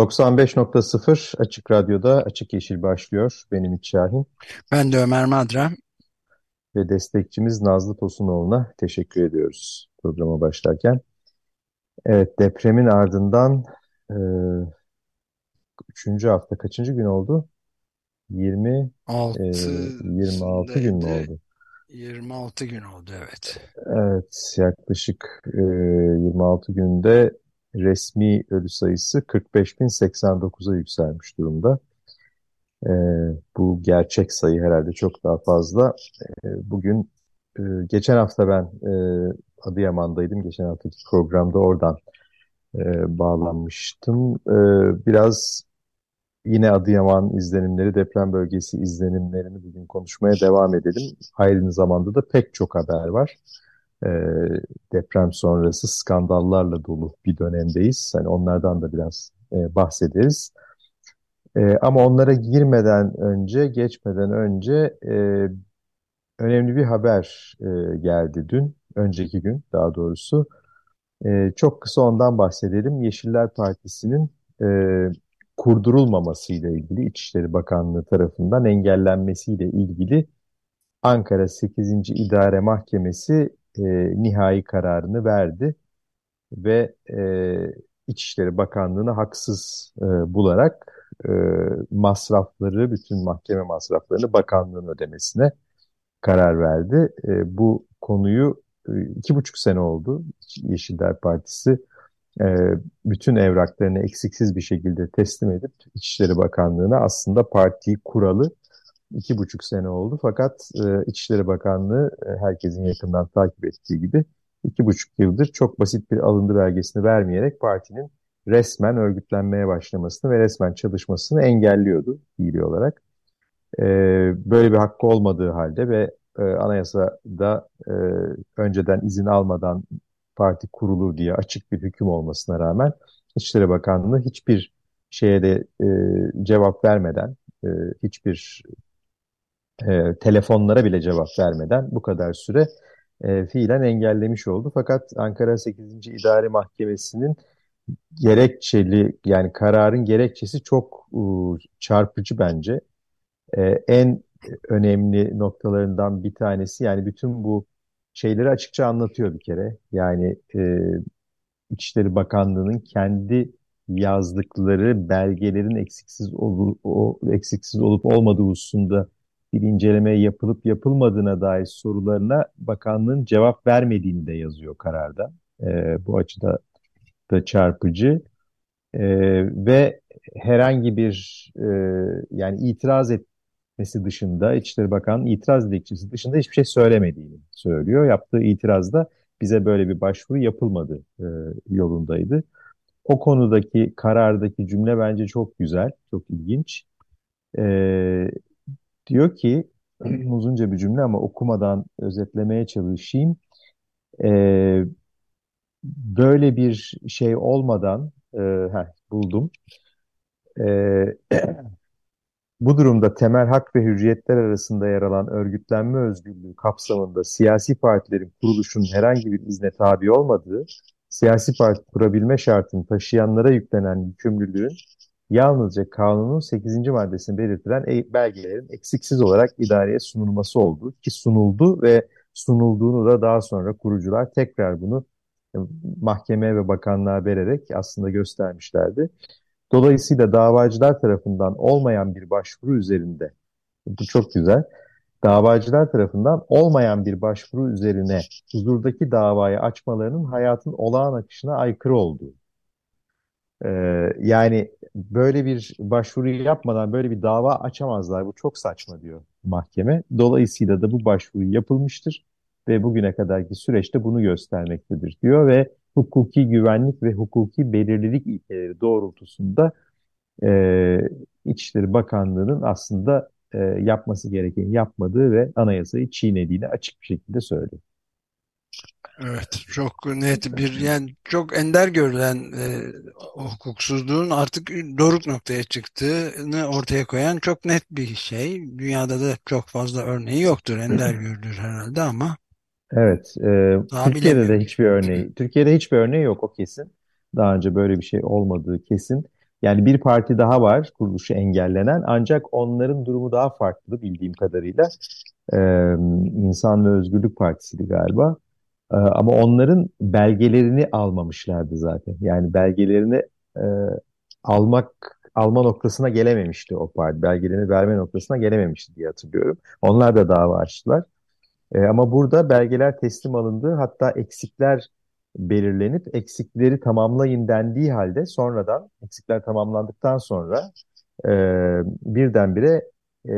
95.0 Açık Radyo'da Açık Yeşil başlıyor. Benim İç Şahin. Ben de Ömer Madra. Ve destekçimiz Nazlı Tosunoğlu'na teşekkür ediyoruz programa başlarken. Evet depremin ardından e, üçüncü hafta kaçıncı gün oldu? 20 6, e, 26 gün mü oldu? 26 gün oldu evet. Evet yaklaşık e, 26 günde resmi ölü sayısı 45.089'a yükselmiş durumda. E, bu gerçek sayı herhalde çok daha fazla. E, bugün e, geçen hafta ben e, Adıyaman'daydım. Geçen haftaki programda oradan e, bağlanmıştım. E, biraz yine Adıyaman izlenimleri, deprem bölgesi izlenimlerini bugün konuşmaya devam edelim. Aynı zamanda da pek çok haber var e, deprem sonrası skandallarla dolu bir dönemdeyiz. Hani onlardan da biraz e, bahsederiz. E, ama onlara girmeden önce, geçmeden önce e, önemli bir haber e, geldi dün, önceki gün daha doğrusu. E, çok kısa ondan bahsedelim. Yeşiller Partisi'nin e, kurdurulmamasıyla ilgili İçişleri Bakanlığı tarafından engellenmesiyle ilgili Ankara 8. İdare Mahkemesi e, nihai kararını verdi ve e, İçişleri Bakanlığı'nı haksız e, bularak e, masrafları, bütün mahkeme masraflarını bakanlığın ödemesine karar verdi. E, bu konuyu e, iki buçuk sene oldu Yeşiller Partisi e, bütün evraklarını eksiksiz bir şekilde teslim edip İçişleri Bakanlığı'na aslında partiyi kuralı iki buçuk sene oldu. Fakat e, İçişleri Bakanlığı e, herkesin yakından takip ettiği gibi iki buçuk yıldır çok basit bir alındı belgesini vermeyerek partinin resmen örgütlenmeye başlamasını ve resmen çalışmasını engelliyordu fiili olarak. E, böyle bir hakkı olmadığı halde ve e, anayasada e, önceden izin almadan parti kurulur diye açık bir hüküm olmasına rağmen İçişleri Bakanlığı hiçbir şeye de e, cevap vermeden, e, hiçbir e, telefonlara bile cevap vermeden bu kadar süre e, fiilen engellemiş oldu. Fakat Ankara 8. İdare Mahkemesi'nin gerekçeli yani kararın gerekçesi çok e, çarpıcı bence. E, en önemli noktalarından bir tanesi yani bütün bu şeyleri açıkça anlatıyor bir kere. Yani e, İçişleri Bakanlığı'nın kendi yazdıkları belgelerin eksiksiz ol, o, eksiksiz olup olmadığı hususunda bir inceleme yapılıp yapılmadığına dair sorularına bakanlığın cevap vermediğini de yazıyor kararda. E, bu açıda da çarpıcı. E, ve herhangi bir e, yani itiraz etmesi dışında İçişleri Bakanı'nın itiraz dilekçesi dışında hiçbir şey söylemediğini söylüyor. Yaptığı itirazda bize böyle bir başvuru yapılmadı e, yolundaydı. O konudaki karardaki cümle bence çok güzel, çok ilginç. E, Diyor ki uzunca bir cümle ama okumadan özetlemeye çalışayım. Ee, böyle bir şey olmadan e, heh, buldum. Ee, bu durumda temel hak ve hürriyetler arasında yer alan örgütlenme özgürlüğü kapsamında siyasi partilerin kuruluşunun herhangi bir izne tabi olmadığı, siyasi parti kurabilme şartını taşıyanlara yüklenen yükümlülüğün yalnızca kanunun 8. maddesinde belirtilen e belgelerin eksiksiz olarak idareye sunulması oldu ki sunuldu ve sunulduğunu da daha sonra kurucular tekrar bunu e, mahkemeye ve bakanlığa vererek aslında göstermişlerdi. Dolayısıyla davacılar tarafından olmayan bir başvuru üzerinde, bu çok güzel, davacılar tarafından olmayan bir başvuru üzerine huzurdaki davayı açmalarının hayatın olağan akışına aykırı olduğu ee, yani böyle bir başvuruyu yapmadan böyle bir dava açamazlar. Bu çok saçma diyor mahkeme. Dolayısıyla da bu başvuru yapılmıştır ve bugüne kadarki süreçte bunu göstermektedir diyor ve hukuki güvenlik ve hukuki belirlilik ilkeleri doğrultusunda e, İçişleri Bakanlığı'nın aslında e, yapması gerekeni yapmadığı ve anayasayı çiğnediğini açık bir şekilde söylüyor. Evet, çok net bir yani çok ender görülen e, hukuksuzluğun artık doruk noktaya çıktığını ortaya koyan çok net bir şey. Dünyada da çok fazla örneği yoktur. Ender görülür herhalde ama Evet, e, daha Türkiye'de de hiçbir örneği, Türkiye'de hiçbir örneği yok o kesin. Daha önce böyle bir şey olmadığı kesin. Yani bir parti daha var kuruluşu engellenen ancak onların durumu daha farklı bildiğim kadarıyla. E, İnsan ve Özgürlük Partisi'ydi galiba. E, ama onların belgelerini almamışlardı zaten. Yani belgelerini e, almak alma noktasına gelememişti o parti. Belgelerini verme noktasına gelememişti diye hatırlıyorum. Onlar da dava açtılar. E, ama burada belgeler teslim alındı. Hatta eksikler belirlenip eksikleri tamamlayın dendiği halde sonradan eksikler tamamlandıktan sonra e, birdenbire e,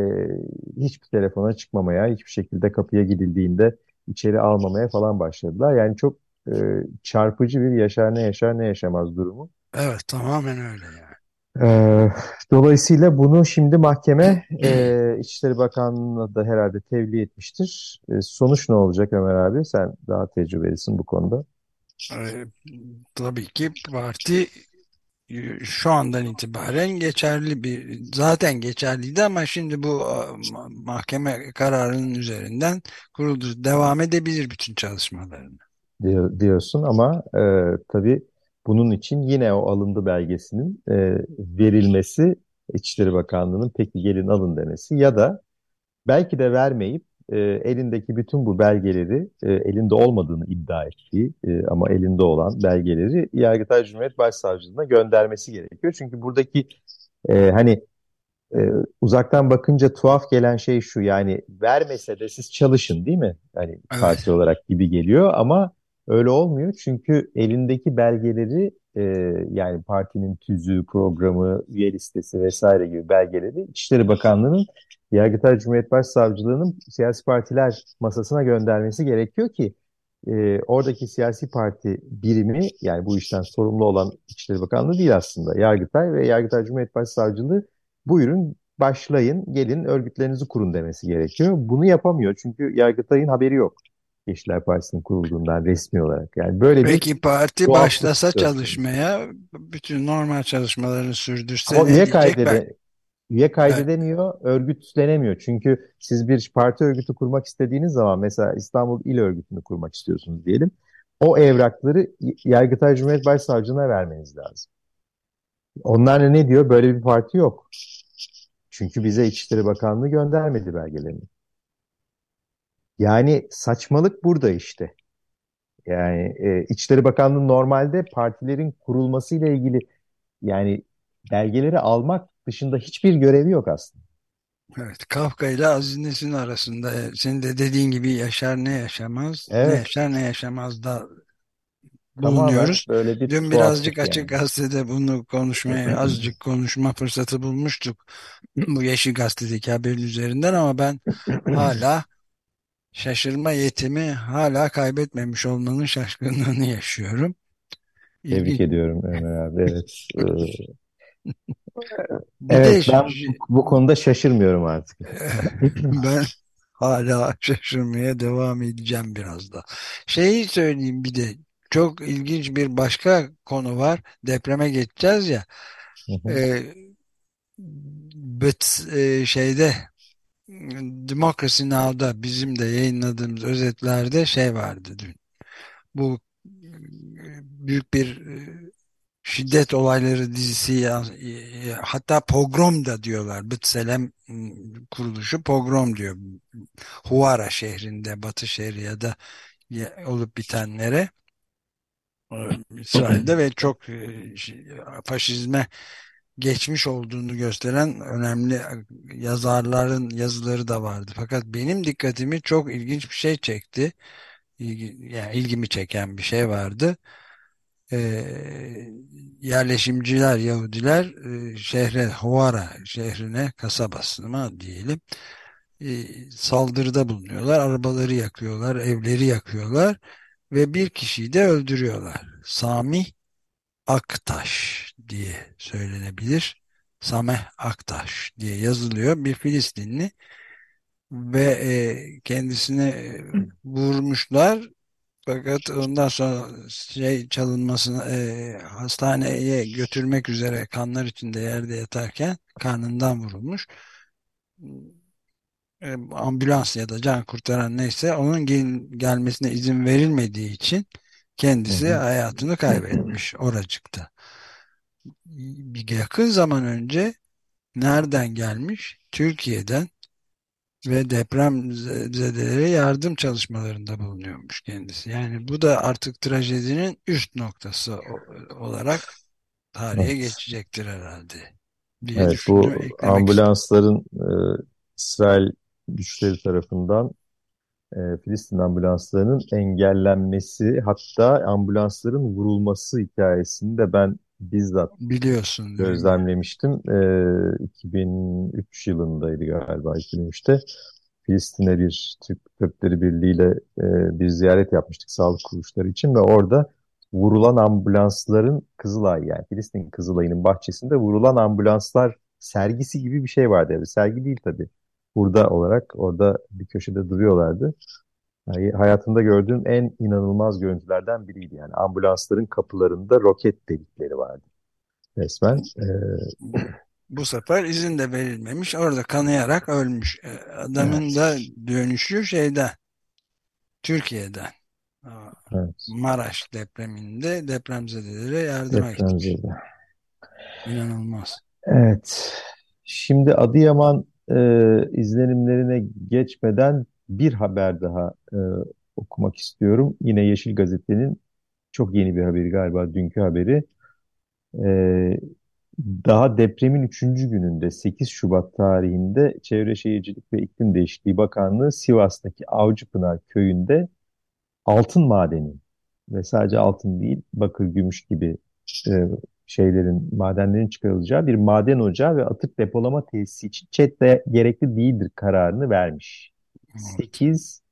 hiçbir telefona çıkmamaya, hiçbir şekilde kapıya gidildiğinde içeri almamaya falan başladılar. Yani çok e, çarpıcı bir yaşar ne yaşar ne yaşamaz durumu. Evet, tamamen öyle yani. Ee, dolayısıyla bunu şimdi mahkeme e, İçişleri Bakanlığı'na da herhalde tebliğ etmiştir. E, sonuç ne olacak Ömer abi? Sen daha tecrübelisin bu konuda. E, tabii ki parti şu andan itibaren geçerli bir zaten geçerliydi ama şimdi bu e, mahkeme kararının üzerinden kuruldu devam edebilir bütün çalışmalarını. Diyor, diyorsun ama e, tabii bunun için yine o alındı belgesinin e, verilmesi İçişleri Bakanlığı'nın peki gelin alın demesi ya da belki de vermeyip e, elindeki bütün bu belgeleri e, elinde olmadığını iddia ettiği e, ama elinde olan belgeleri Yargıtay Cumhuriyet Başsavcılığına göndermesi gerekiyor. Çünkü buradaki e, hani e, uzaktan bakınca tuhaf gelen şey şu yani vermese de siz çalışın değil mi? Hani parti olarak gibi geliyor ama öyle olmuyor. Çünkü elindeki belgeleri e, yani partinin tüzüğü, programı, üye listesi vesaire gibi belgeleri İçişleri Bakanlığı'nın Yargıtay Cumhuriyet Başsavcılığı'nın siyasi partiler masasına göndermesi gerekiyor ki e, oradaki siyasi parti birimi yani bu işten sorumlu olan İçişleri Bakanlığı değil aslında. Yargıtay ve Yargıtay Cumhuriyet Başsavcılığı buyurun başlayın gelin örgütlerinizi kurun demesi gerekiyor. Bunu yapamıyor çünkü Yargıtay'ın haberi yok. Yeşiller Partisi'nin kurulduğundan resmi olarak. Yani böyle bir Peki parti tuhaflık başlasa konusu. çalışmaya bütün normal çalışmalarını sürdürse Ama üye kaydede, üye kaydedemiyor, örgütlenemiyor. Çünkü siz bir parti örgütü kurmak istediğiniz zaman mesela İstanbul İl Örgütü'nü kurmak istiyorsunuz diyelim. O evrakları Yargıtay Cumhuriyet Başsavcılığına vermeniz lazım. Onlar ne diyor? Böyle bir parti yok. Çünkü bize İçişleri Bakanlığı göndermedi belgelerini. Yani saçmalık burada işte. Yani e, İçişleri Bakanlığı normalde partilerin kurulmasıyla ilgili yani belgeleri almak dışında hiçbir görevi yok aslında. Evet, Kafka ile Aziz Nesin arasında senin de dediğin gibi yaşar ne yaşamaz, ne Evet, yaşar ne yaşamaz da tamamen bulunuyoruz. böyle bir Dün birazcık tuhaflık açık yani. gazetede bunu konuşmaya, azıcık konuşma fırsatı bulmuştuk. Bu Yeşil Gazete'deki haberin üzerinden ama ben hala şaşırma yetimi hala kaybetmemiş olmanın şaşkınlığını yaşıyorum. Tebrik ediyorum Ömer abi. Evet. Bir de evet ben ş- bu, bu konuda şaşırmıyorum artık. ben hala şaşırmaya devam edeceğim biraz da. Şeyi söyleyeyim bir de çok ilginç bir başka konu var. Depreme geçeceğiz ya. E, e, şeyde Democracy Now'da bizim de yayınladığımız özetlerde şey vardı dün. Bu büyük bir şiddet olayları dizisi ya, e, hatta pogrom da diyorlar. B'Tselem m, kuruluşu pogrom diyor. Huara şehrinde, Batı şehri ya da olup bitenlere e, İsrail'de ve çok e, faşizme geçmiş olduğunu gösteren önemli yazarların yazıları da vardı. Fakat benim dikkatimi çok ilginç bir şey çekti. İlgi, yani ilgimi çeken bir şey vardı. Ee, yerleşimciler, Yahudiler e, şehre, Huara şehrine, kasabasına diyelim e, saldırıda bulunuyorlar. Arabaları yakıyorlar, evleri yakıyorlar ve bir kişiyi de öldürüyorlar. Sami Aktaş diye söylenebilir. Sameh Aktaş diye yazılıyor. Bir Filistinli ve e, kendisini e, vurmuşlar fakat ondan sonra şey çalınmasına e, hastaneye götürmek üzere kanlar içinde yerde yatarken karnından vurulmuş. E, ambulans ya da can kurtaran neyse onun gel gelmesine izin verilmediği için kendisi hı hı. hayatını kaybetmiş oracıkta. Bir yakın zaman önce nereden gelmiş? Türkiye'den ve deprem zedelere yardım çalışmalarında bulunuyormuş kendisi. Yani bu da artık trajedinin üst noktası olarak tarihe evet. geçecektir herhalde. Diye evet, bu ambulansların e, İsrail güçleri tarafından e, Filistin ambulanslarının engellenmesi hatta ambulansların vurulması hikayesini de ben bizzat biliyorsun gözlemlemiştim. E, 2003 yılındaydı galiba 2003'te. Filistin'e bir Türk Tıpları Birliği ile e, bir ziyaret yapmıştık sağlık kuruluşları için ve orada vurulan ambulansların Kızılay yani Filistin Kızılay'ın bahçesinde vurulan ambulanslar sergisi gibi bir şey vardı. Yani sergi değil tabii. Burada olarak orada bir köşede duruyorlardı. Yani hayatımda gördüğüm en inanılmaz görüntülerden biriydi. Yani ambulansların kapılarında roket delikleri vardı. Resmen. E, bu sefer izin de verilmemiş. Orada kanayarak ölmüş. E, adamın evet. da dönüşü şeyden Türkiye'den. Evet. Maraş depreminde depremzedelere yardıma Depremzede. gitmiş. İnanılmaz. Evet. Şimdi Adıyaman e, izlenimlerine geçmeden bir haber daha e, okumak istiyorum. Yine Yeşil Gazete'nin çok yeni bir haberi galiba dünkü haberi. E, daha depremin 3. gününde 8 Şubat tarihinde Çevre Şehircilik ve İklim Değişikliği Bakanlığı Sivas'taki Avcıpınar köyünde altın madeni ve sadece altın değil bakır, gümüş gibi e, şeylerin, madenlerin çıkarılacağı bir maden ocağı ve atık depolama tesisi için ÇED gerekli değildir kararını vermiş. 8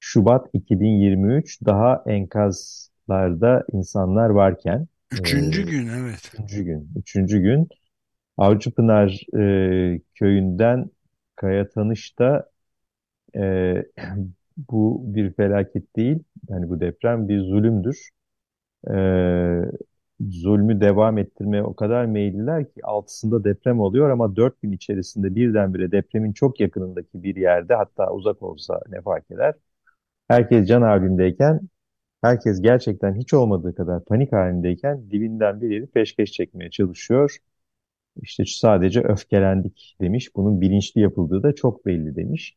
Şubat 2023 daha enkazlarda insanlar varken Üçüncü e, gün evet. Üçüncü gün. Üçüncü gün Avcıpınar e, köyünden Kaya Tanış'ta e, bu bir felaket değil. Yani bu deprem bir zulümdür. E, zulmü devam ettirmeye o kadar meyilliler ki altısında deprem oluyor ama dört gün içerisinde birdenbire depremin çok yakınındaki bir yerde hatta uzak olsa ne fark eder. Herkes can halindeyken herkes gerçekten hiç olmadığı kadar panik halindeyken dibinden bir yeri peşkeş çekmeye çalışıyor. İşte sadece öfkelendik demiş. Bunun bilinçli yapıldığı da çok belli demiş.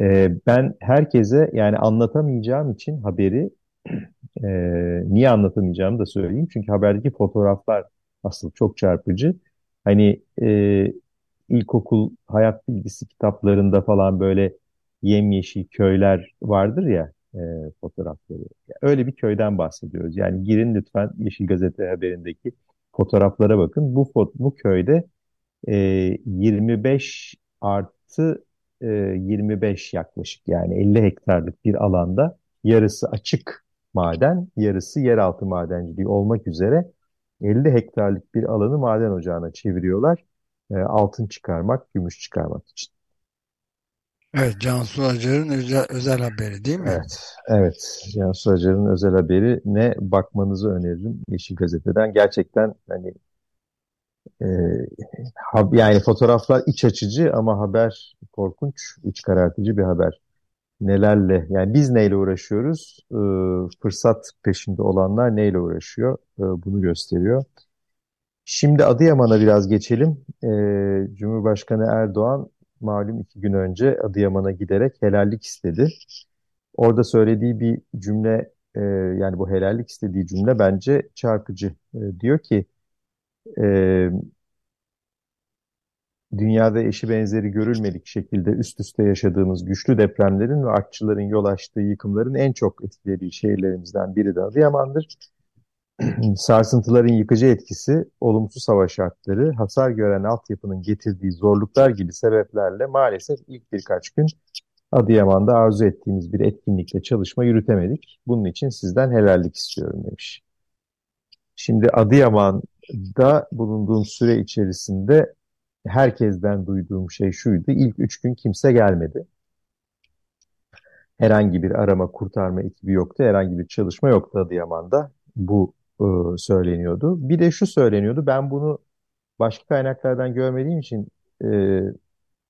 Ee, ben herkese yani anlatamayacağım için haberi e, niye anlatamayacağımı da söyleyeyim. Çünkü haberdeki fotoğraflar asıl çok çarpıcı. Hani e, ilkokul hayat bilgisi kitaplarında falan böyle yemyeşil köyler vardır ya e, fotoğrafları. Öyle bir köyden bahsediyoruz. Yani girin lütfen Yeşil Gazete haberindeki fotoğraflara bakın. Bu bu köyde e, 25 artı e, 25 yaklaşık yani 50 hektarlık bir alanda yarısı açık maden, yarısı yeraltı madenciliği olmak üzere 50 hektarlık bir alanı maden ocağına çeviriyorlar. E, altın çıkarmak, gümüş çıkarmak için. Evet, Cansu Acar'ın özel, özel haberi değil mi? Evet, evet. Cansu Acar'ın özel haberi ne bakmanızı öneririm Yeşil Gazete'den. Gerçekten hani e, yani fotoğraflar iç açıcı ama haber korkunç, iç karartıcı bir haber nelerle yani biz neyle uğraşıyoruz? E, fırsat peşinde olanlar neyle uğraşıyor? E, bunu gösteriyor. Şimdi Adıyaman'a biraz geçelim. E, Cumhurbaşkanı Erdoğan malum iki gün önce Adıyaman'a giderek helallik istedi. Orada söylediği bir cümle e, yani bu helallik istediği cümle bence çarpıcı. E, diyor ki e, dünyada eşi benzeri görülmedik şekilde üst üste yaşadığımız güçlü depremlerin ve artçıların yol açtığı yıkımların en çok etkilediği şehirlerimizden biri de Adıyaman'dır. Sarsıntıların yıkıcı etkisi, olumsuz hava şartları, hasar gören altyapının getirdiği zorluklar gibi sebeplerle maalesef ilk birkaç gün Adıyaman'da arzu ettiğimiz bir etkinlikte çalışma yürütemedik. Bunun için sizden helallik istiyorum demiş. Şimdi Adıyaman'da bulunduğum süre içerisinde herkesten duyduğum şey şuydu. İlk üç gün kimse gelmedi. Herhangi bir arama kurtarma ekibi yoktu. Herhangi bir çalışma yoktu Adıyaman'da. Bu e, söyleniyordu. Bir de şu söyleniyordu. Ben bunu başka kaynaklardan görmediğim için e,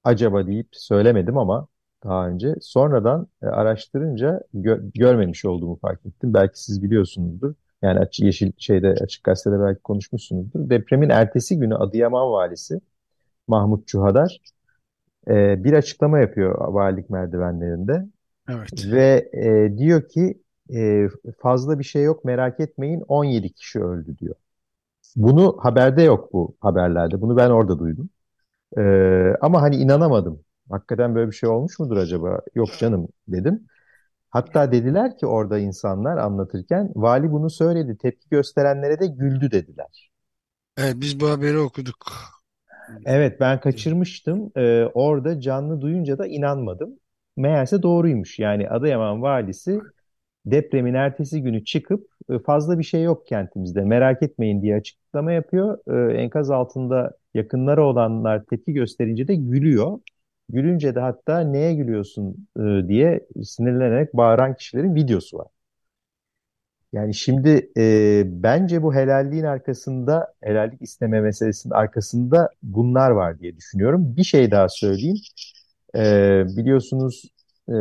acaba deyip söylemedim ama daha önce. Sonradan e, araştırınca gö görmemiş olduğumu fark ettim. Belki siz biliyorsunuzdur. Yani açık, Yeşil şeyde Açık Gazete'de belki konuşmuşsunuzdur. Depremin ertesi günü Adıyaman valisi Mahmut Çuhadar e, bir açıklama yapıyor valilik merdivenlerinde. Evet. Ve e, diyor ki e, fazla bir şey yok merak etmeyin 17 kişi öldü diyor. Bunu haberde yok bu haberlerde. Bunu ben orada duydum. E, ama hani inanamadım. Hakikaten böyle bir şey olmuş mudur acaba? Yok canım dedim. Hatta dediler ki orada insanlar anlatırken vali bunu söyledi. Tepki gösterenlere de güldü dediler. Evet biz bu haberi okuduk. Evet ben kaçırmıştım. Ee, orada canlı duyunca da inanmadım. Meğerse doğruymuş. Yani Adıyaman valisi depremin ertesi günü çıkıp e, fazla bir şey yok kentimizde merak etmeyin diye açıklama yapıyor. Ee, enkaz altında yakınları olanlar tepki gösterince de gülüyor. Gülünce de hatta neye gülüyorsun e, diye sinirlenerek bağıran kişilerin videosu var. Yani şimdi e, bence bu helalliğin arkasında, helallik isteme meselesinin arkasında bunlar var diye düşünüyorum. Bir şey daha söyleyeyim. E, biliyorsunuz e,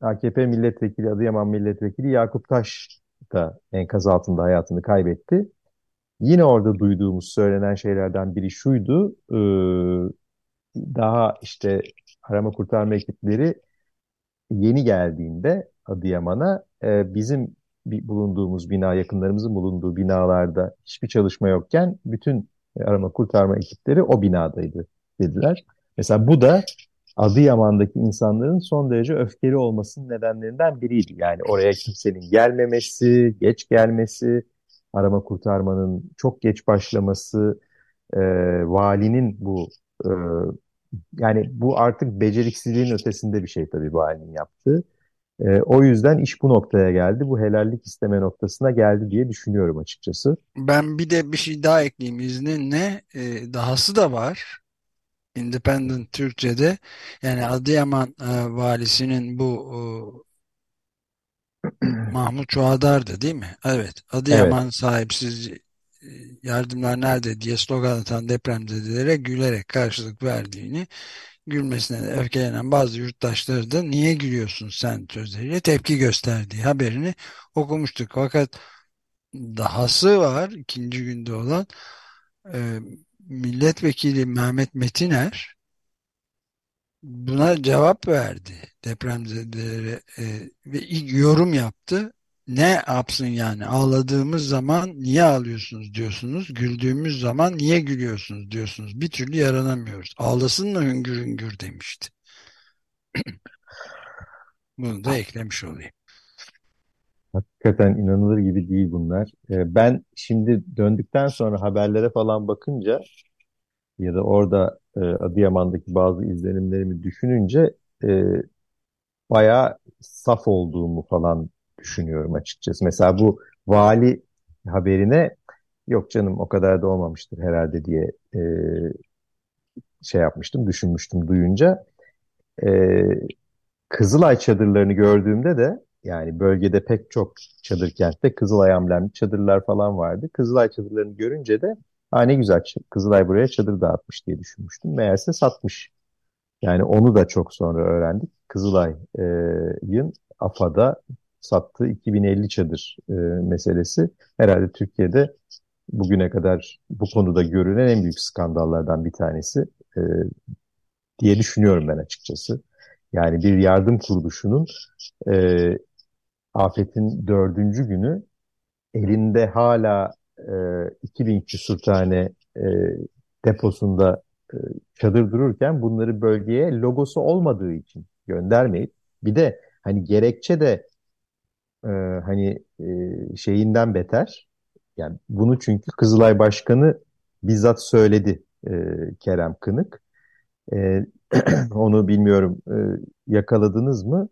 AKP milletvekili, Adıyaman milletvekili Yakup Taş da enkaz altında hayatını kaybetti. Yine orada duyduğumuz söylenen şeylerden biri şuydu. E, daha işte arama kurtarma ekipleri yeni geldiğinde Adıyaman'a e, bizim bulunduğumuz bina, yakınlarımızın bulunduğu binalarda hiçbir çalışma yokken bütün arama kurtarma ekipleri o binadaydı dediler. Mesela bu da Adıyaman'daki insanların son derece öfkeli olmasının nedenlerinden biriydi. Yani oraya kimsenin gelmemesi, geç gelmesi, arama kurtarmanın çok geç başlaması, e, valinin bu e, yani bu artık beceriksizliğin ötesinde bir şey tabii bu halinin yaptığı. E, o yüzden iş bu noktaya geldi. Bu helallik isteme noktasına geldi diye düşünüyorum açıkçası. Ben bir de bir şey daha ekleyeyim izninle. E, dahası da var. Independent Türkçe'de yani Adıyaman e, valisinin bu e, Mahmut Çuhadar'dı değil mi? Evet. Adıyaman evet. sahipsiz e, yardımlar nerede diye slogan atan depremzedelere gülerek karşılık verdiğini gülmesine de öfkelenen bazı yurttaşları da niye gülüyorsun sen sözleriyle tepki gösterdiği haberini okumuştuk. Fakat dahası var ikinci günde olan e, milletvekili Mehmet Metiner buna cevap verdi depremzedelere e, ve ilk yorum yaptı ne yapsın yani? Ağladığımız zaman niye ağlıyorsunuz diyorsunuz güldüğümüz zaman niye gülüyorsunuz diyorsunuz. Bir türlü yaranamıyoruz. Ağlasın mı hüngür hüngür demişti. Bunu da eklemiş olayım. Hakikaten inanılır gibi değil bunlar. Ee, ben şimdi döndükten sonra haberlere falan bakınca ya da orada e, Adıyaman'daki bazı izlenimlerimi düşününce e, bayağı saf olduğumu falan düşünüyorum açıkçası. Mesela bu vali haberine yok canım o kadar da olmamıştır herhalde diye e, şey yapmıştım, düşünmüştüm duyunca. E, Kızılay çadırlarını gördüğümde de yani bölgede pek çok çadır kentte Kızılay amblemli çadırlar falan vardı. Kızılay çadırlarını görünce de ha ne güzel Kızılay buraya çadır dağıtmış diye düşünmüştüm. Meğerse satmış. Yani onu da çok sonra öğrendik. Kızılay'ın AFA'da sattığı 2050 çadır e, meselesi herhalde Türkiye'de bugüne kadar bu konuda görülen en büyük skandallardan bir tanesi e, diye düşünüyorum ben açıkçası. Yani bir yardım kuruluşunun e, afetin dördüncü günü elinde hala e, 2000 küsur tane e, deposunda e, çadır dururken bunları bölgeye logosu olmadığı için göndermeyip bir de hani gerekçe de e, hani e, şeyinden beter. Yani bunu çünkü Kızılay Başkanı bizzat söyledi e, Kerem Kınık. E, Onu bilmiyorum e, yakaladınız mı?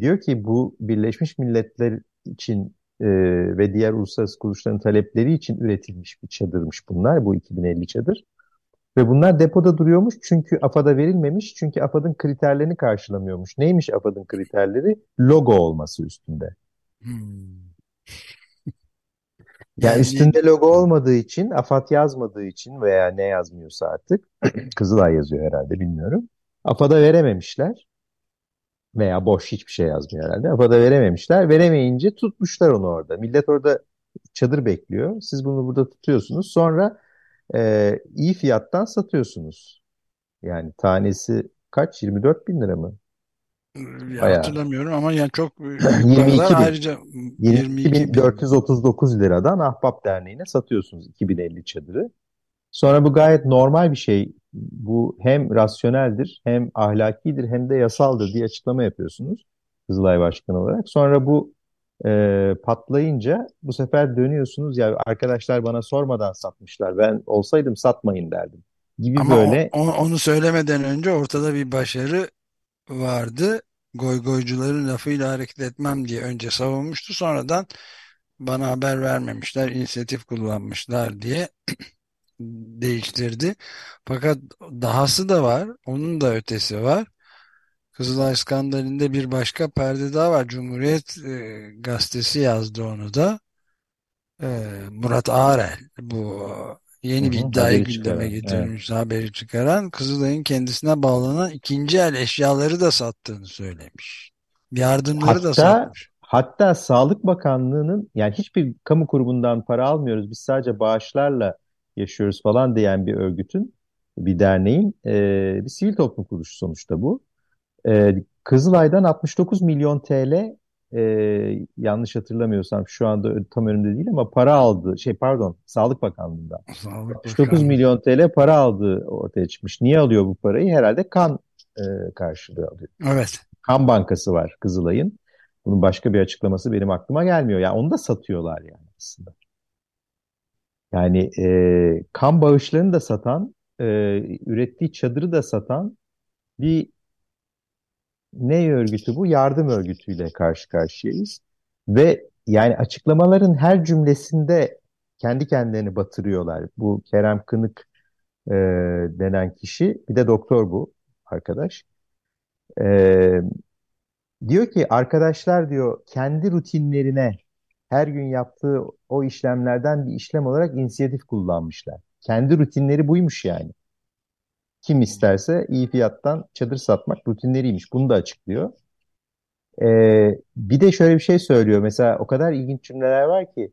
Diyor ki bu Birleşmiş Milletler için e, ve diğer uluslararası kuruluşların talepleri için üretilmiş bir çadırmış bunlar. Bu 2050 çadır. Ve bunlar depoda duruyormuş çünkü AFAD'a verilmemiş. Çünkü AFAD'ın kriterlerini karşılamıyormuş. Neymiş AFAD'ın kriterleri? Logo olması üstünde. Hmm. Yani Yani üstünde logo olmadığı için, AFAD yazmadığı için veya ne yazmıyorsa artık, Kızılay yazıyor herhalde bilmiyorum. AFAD'a verememişler veya boş hiçbir şey yazmıyor herhalde. AFAD'a verememişler. Veremeyince tutmuşlar onu orada. Millet orada çadır bekliyor. Siz bunu burada tutuyorsunuz. Sonra e, iyi fiyattan satıyorsunuz. Yani tanesi kaç? 24 bin lira mı? Ya Bayağı. hatırlamıyorum ama yani çok büyük paralar 22 bin. ayrıca 22 bin 22.439 liradan Ahbap Derneği'ne satıyorsunuz 2050 çadırı. Sonra bu gayet normal bir şey. Bu hem rasyoneldir, hem ahlakidir, hem de yasaldır diye açıklama yapıyorsunuz Kızılay Başkanı olarak. Sonra bu e, patlayınca bu sefer dönüyorsunuz ya arkadaşlar bana sormadan satmışlar. Ben olsaydım satmayın derdim. Gibi ama böyle o- onu söylemeden önce ortada bir başarı vardı. Goygoycuların lafıyla hareket etmem diye önce savunmuştu. Sonradan bana haber vermemişler, inisiyatif kullanmışlar diye değiştirdi. Fakat dahası da var. Onun da ötesi var. Kızılay skandalinde bir başka perde daha var. Cumhuriyet e, gazetesi yazdı onu da. E, Murat Ağarel bu yeni bir iddiayı haberi gündeme çıkaran. Evet. getirmiş haberi çıkaran Kızılay'ın kendisine bağlanan ikinci el eşyaları da sattığını söylemiş. Yardımları da Hatta satmış. hatta Sağlık Bakanlığı'nın yani hiçbir kamu kurumundan para almıyoruz biz sadece bağışlarla yaşıyoruz falan diyen bir örgütün bir derneğin e, bir sivil toplum kuruluşu sonuçta bu. E, Kızılay'dan 69 milyon TL e, yanlış hatırlamıyorsam şu anda tam önümde değil ama para aldı şey pardon Sağlık Bakanlığı'ndan Sağlık 69 Bakanlığı. milyon TL para aldığı ortaya çıkmış. Niye alıyor bu parayı? Herhalde kan e, karşılığı alıyor. Evet. Kan bankası var Kızılay'ın. Bunun başka bir açıklaması benim aklıma gelmiyor. Yani onu da satıyorlar yani aslında. Yani e, kan bağışlarını da satan, e, ürettiği çadırı da satan bir ne örgütü bu? Yardım örgütüyle karşı karşıyayız. Ve yani açıklamaların her cümlesinde kendi kendilerini batırıyorlar. Bu Kerem Kınık e, denen kişi, bir de doktor bu arkadaş. E, Diyor ki arkadaşlar diyor kendi rutinlerine her gün yaptığı o işlemlerden bir işlem olarak inisiyatif kullanmışlar. Kendi rutinleri buymuş yani. Kim isterse iyi fiyattan çadır satmak rutinleriymiş. Bunu da açıklıyor. Ee, bir de şöyle bir şey söylüyor. Mesela o kadar ilginç cümleler var ki.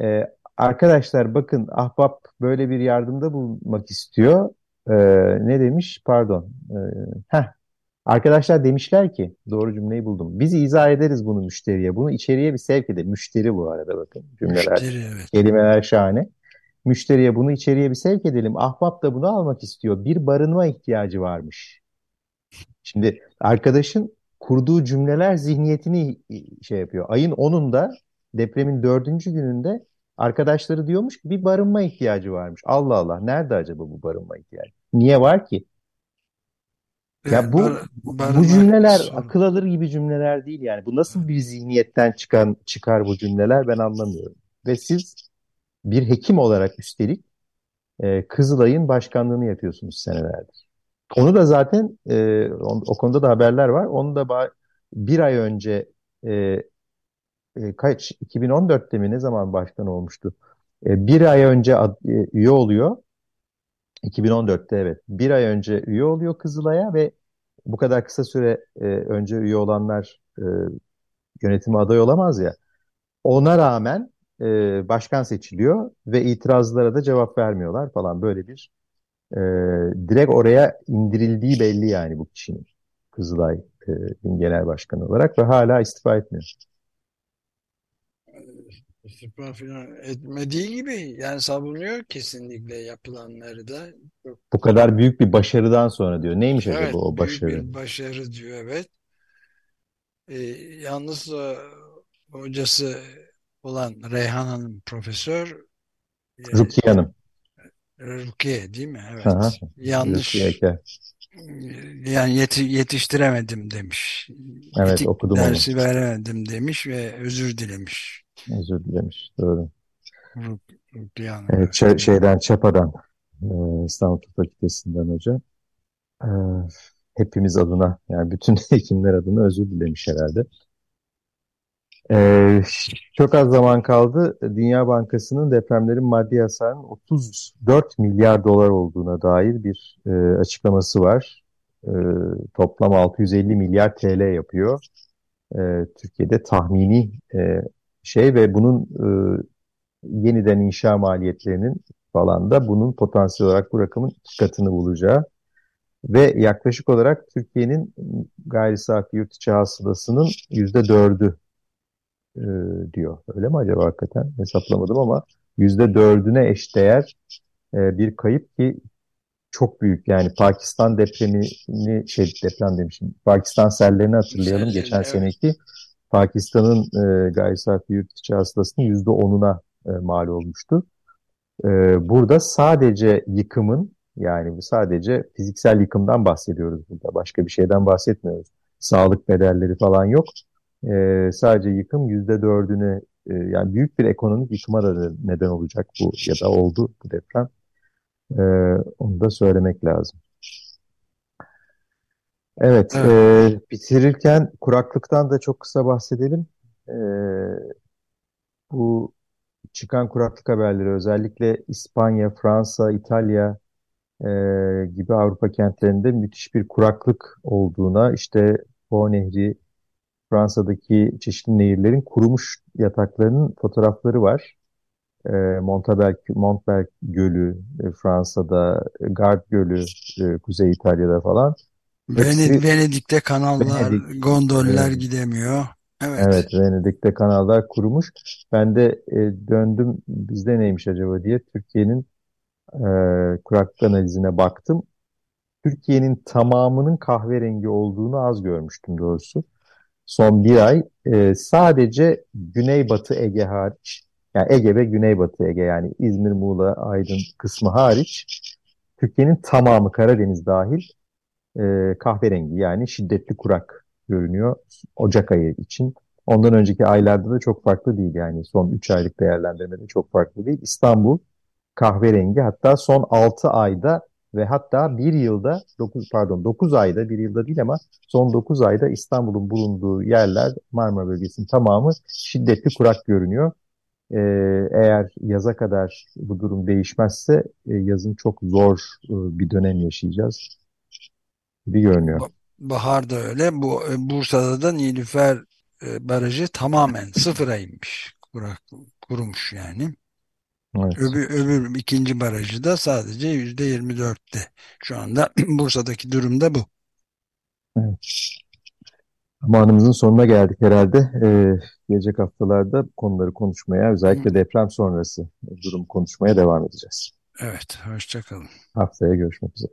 Ee, arkadaşlar bakın Ahbap böyle bir yardımda bulunmak istiyor. Ee, ne demiş? Pardon. Ee, heh, Arkadaşlar demişler ki, doğru cümleyi buldum. Biz izah ederiz bunu müşteriye. Bunu içeriye bir sevk edelim. Müşteri bu arada bakın. Cümleler, Müşteri evet. kelimeler şahane. Müşteriye bunu içeriye bir sevk edelim. Ahbap da bunu almak istiyor. Bir barınma ihtiyacı varmış. Şimdi arkadaşın kurduğu cümleler zihniyetini şey yapıyor. Ayın 10'unda depremin dördüncü gününde arkadaşları diyormuş ki bir barınma ihtiyacı varmış. Allah Allah nerede acaba bu barınma ihtiyacı? Niye var ki? Ya Evet, bu bar- bu cümleler akıl alır gibi cümleler değil yani. Bu nasıl bir zihniyetten çıkan çıkar bu cümleler ben anlamıyorum. Ve siz bir hekim olarak üstelik e, Kızılay'ın başkanlığını yapıyorsunuz senelerdir. Onu da zaten e, on- o konuda da haberler var. Onu da bir ay önce e, e, kaç 2014'te mi ne zaman başkan olmuştu? E, bir ay önce ad- e, üye oluyor. 2014'te evet. Bir ay önce üye oluyor Kızılay'a ve bu kadar kısa süre e, önce üye olanlar e, yönetime aday olamaz ya. Ona rağmen e, başkan seçiliyor ve itirazlara da cevap vermiyorlar falan. Böyle bir e, direkt oraya indirildiği belli yani bu kişinin Kızılay'ın genel başkanı olarak ve hala istifa etmiyor. İstifa falan etmediği gibi yani savunuyor kesinlikle yapılanları da. Bu kadar büyük bir başarıdan sonra diyor. Neymiş acaba evet o büyük başarı? bir başarı diyor evet. Ee, yalnız e, hocası olan Reyhan Hanım profesör e, Rukiye Hanım. Rukiye değil mi? Aha, Evet. Yanlış Rukiye Eke. yani yeti, yetiştiremedim demiş. Evet Etik okudum dersi onu. veremedim demiş ve özür dilemiş. Özür dilemiş. Doğru. Ruk, Rukiye Hanım. Evet, şey- şeyden Çapa'dan e, İstanbul Tıp Fakültesinden hoca. E, hepimiz adına yani bütün hekimler adına özür dilemiş herhalde. E, çok az zaman kaldı. Dünya Bankası'nın depremlerin maddi hasarının 34 milyar dolar olduğuna dair bir e, açıklaması var. E, toplam 650 milyar TL yapıyor. E, Türkiye'de tahmini e, şey ve bunun e, yeniden inşa maliyetlerinin falan da bunun potansiyel olarak bu rakamın katını bulacağı ve yaklaşık olarak Türkiye'nin gayri safi yurt içi hasılasının yüzde dördü e, diyor. Öyle mi acaba hakikaten? Hesaplamadım ama yüzde dördüne eşdeğer e, bir kayıp ki çok büyük. Yani Pakistan depremini şey deprem demişim. Pakistan sellerini hatırlayalım. Selleri, Geçen evet. seneki Pakistan'ın e, gayri safi yurt içi hasılasının yüzde onuna e, mal olmuştu. E, burada sadece yıkımın yani sadece fiziksel yıkımdan bahsediyoruz burada. Başka bir şeyden bahsetmiyoruz. Sağlık bedelleri falan yok. E, sadece yıkım yüzde dördüne e, yani büyük bir ekonomik yıkıma da neden olacak bu ya da oldu bu deprem. E, onu da söylemek lazım. Evet, Evet. e, bitirirken kuraklıktan da çok kısa bahsedelim. E, bu çıkan kuraklık haberleri özellikle İspanya, Fransa, İtalya e, gibi Avrupa kentlerinde müthiş bir kuraklık olduğuna, işte Po Nehri, Fransa'daki çeşitli nehirlerin kurumuş yataklarının fotoğrafları var. E, Montaberg, Montberg Gölü e, Fransa'da, Gard Gölü e, Kuzey İtalya'da falan. Hepsi Venedik'te kanallar, Venedik, gondoller evet, gidemiyor. Evet. evet Venedik'te kanallar kurumuş. Ben de e, döndüm bizde neymiş acaba diye Türkiye'nin e, kuraklık analizine baktım. Türkiye'nin tamamının kahverengi olduğunu az görmüştüm doğrusu. Son bir ay e, sadece Güneybatı Ege hariç, yani Ege ve Güneybatı Ege yani İzmir, Muğla, Aydın kısmı hariç Türkiye'nin tamamı Karadeniz dahil e, kahverengi yani şiddetli kurak görünüyor Ocak ayı için. Ondan önceki aylarda da çok farklı değil yani son 3 aylık değerlendirmede çok farklı değil. İstanbul kahverengi hatta son 6 ayda ve hatta bir yılda 9 pardon 9 ayda bir yılda değil ama son 9 ayda İstanbul'un bulunduğu yerler Marmara bölgesinin tamamı şiddetli kurak görünüyor. Ee, eğer yaza kadar bu durum değişmezse e, yazın çok zor e, bir dönem yaşayacağız gibi görünüyor. Ba- Bahar da öyle. Bu e, Bursa'da da Nilüfer e, Barajı tamamen sıfıra inmiş. Kurak, kurumuş yani. Evet. Öbür, öbür ikinci barajı da sadece yüzde yirmi dörtte. Şu anda Bursa'daki durumda bu. Evet. Zamanımızın sonuna geldik herhalde. Ee, gelecek haftalarda konuları konuşmaya, özellikle deprem sonrası durum konuşmaya devam edeceğiz. Evet, hoşça kalın. Haftaya görüşmek üzere.